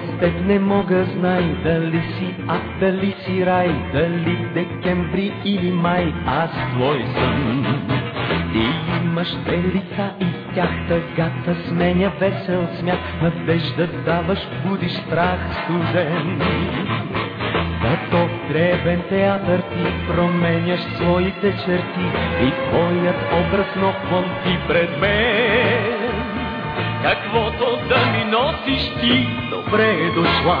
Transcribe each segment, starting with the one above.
теб не мога знай дали си ад, дали си рай, дали декември или май, аз твой съм. Ти имаш те лица и в тях тъгата сменя весел смях, надежда даваш, будиш страх студен. Като дребен театър ти променяш своите черти и твоят образ нов ти пред мен. Каквото да ми носиш ти, добре дошла.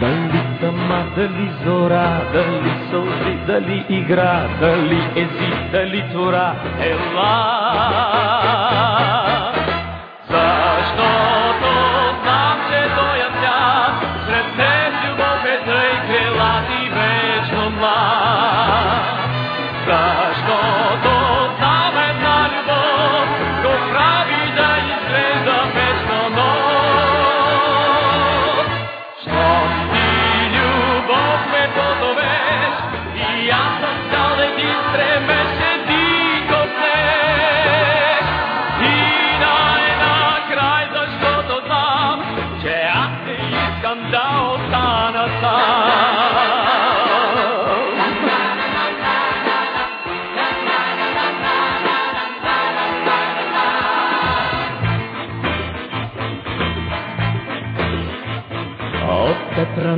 Дали тъма, дали зора, дали сълзи, дали игра, дали език, дали тора, ела.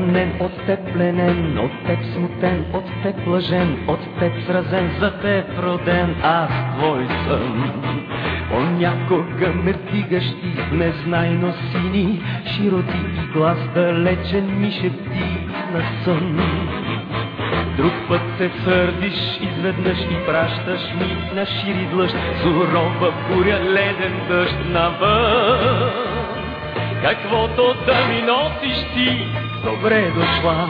Ранен, от теб пленен, от теб смутен, от теб блажен, от теб сразен, за теб роден, аз твой съм. Понякога ме вдигаш ти в незнайно сини, широти и глас далечен ми шепти на сън. Друг път се сърдиш изведнъж и пращаш ми на шири длъжд, сурова буря, леден дъжд навън. Каквото да ми носиш ти, добре дошла.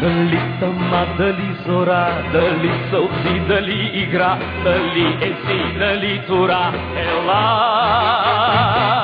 Дали тъма, дали зора, дали сълзи, дали игра, дали ези, дали тора, ела.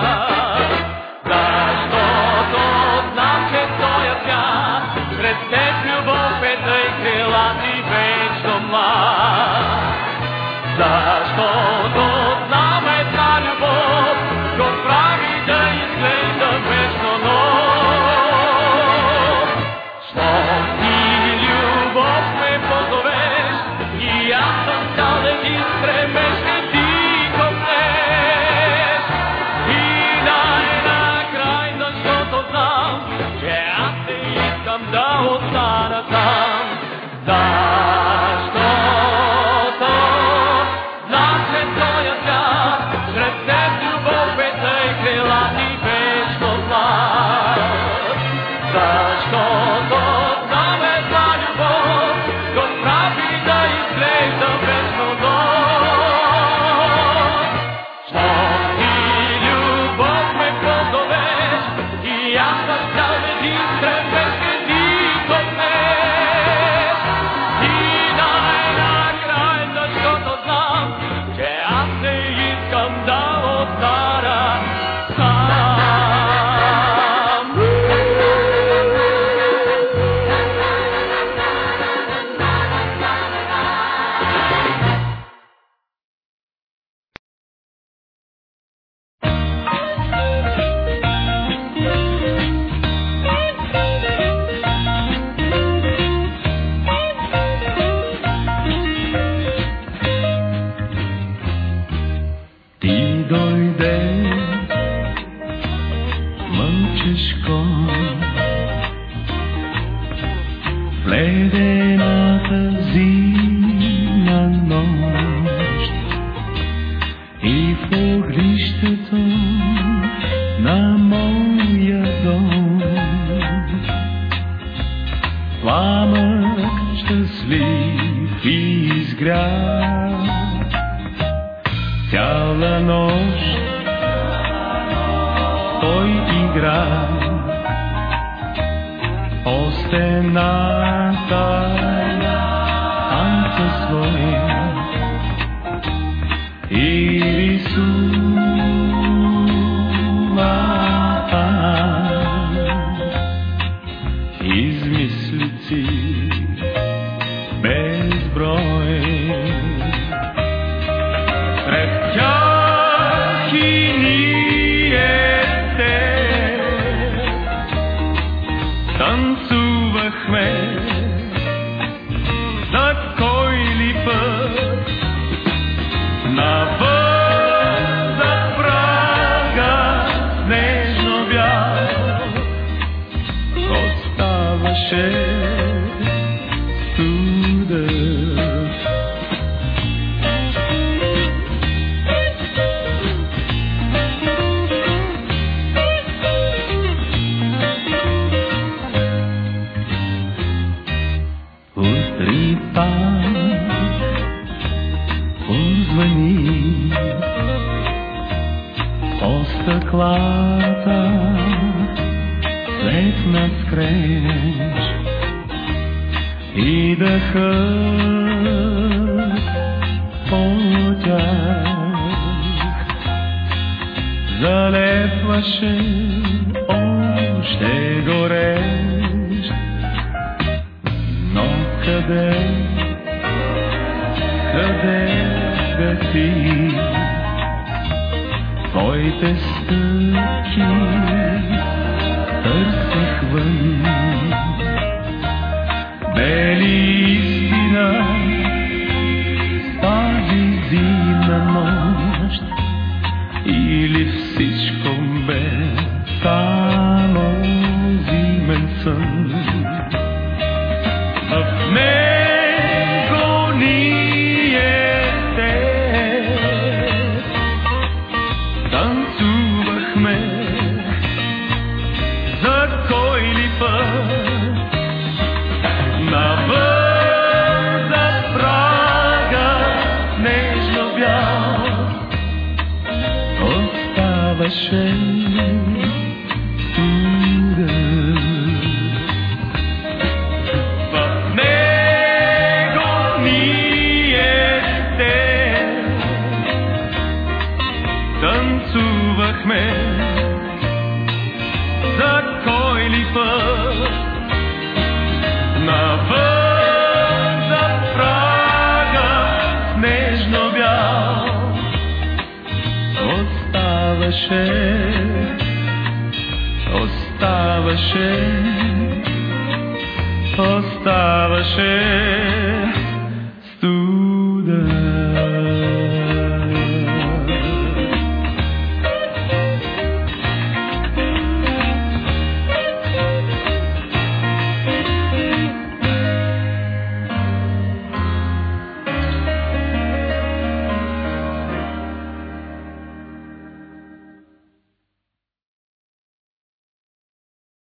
Ледената зимна нощ и в огнището на моя дом. Пламък щастлив изгря Цяла нощ той игра по стената танца свой и рисува измислици безброй. Пред Позвони по стъклата след нас креш и дъхът по тях залепваше още горещ. Но къде си? Твоите стъпки търсих вън. Бели истина тази зимна нощ или всичко бе танцувахме за кой ли път? Навън за прага нежно. Танцувахме за кой ли път навън за прага нежно бял оставаше, оставаше, оставаше.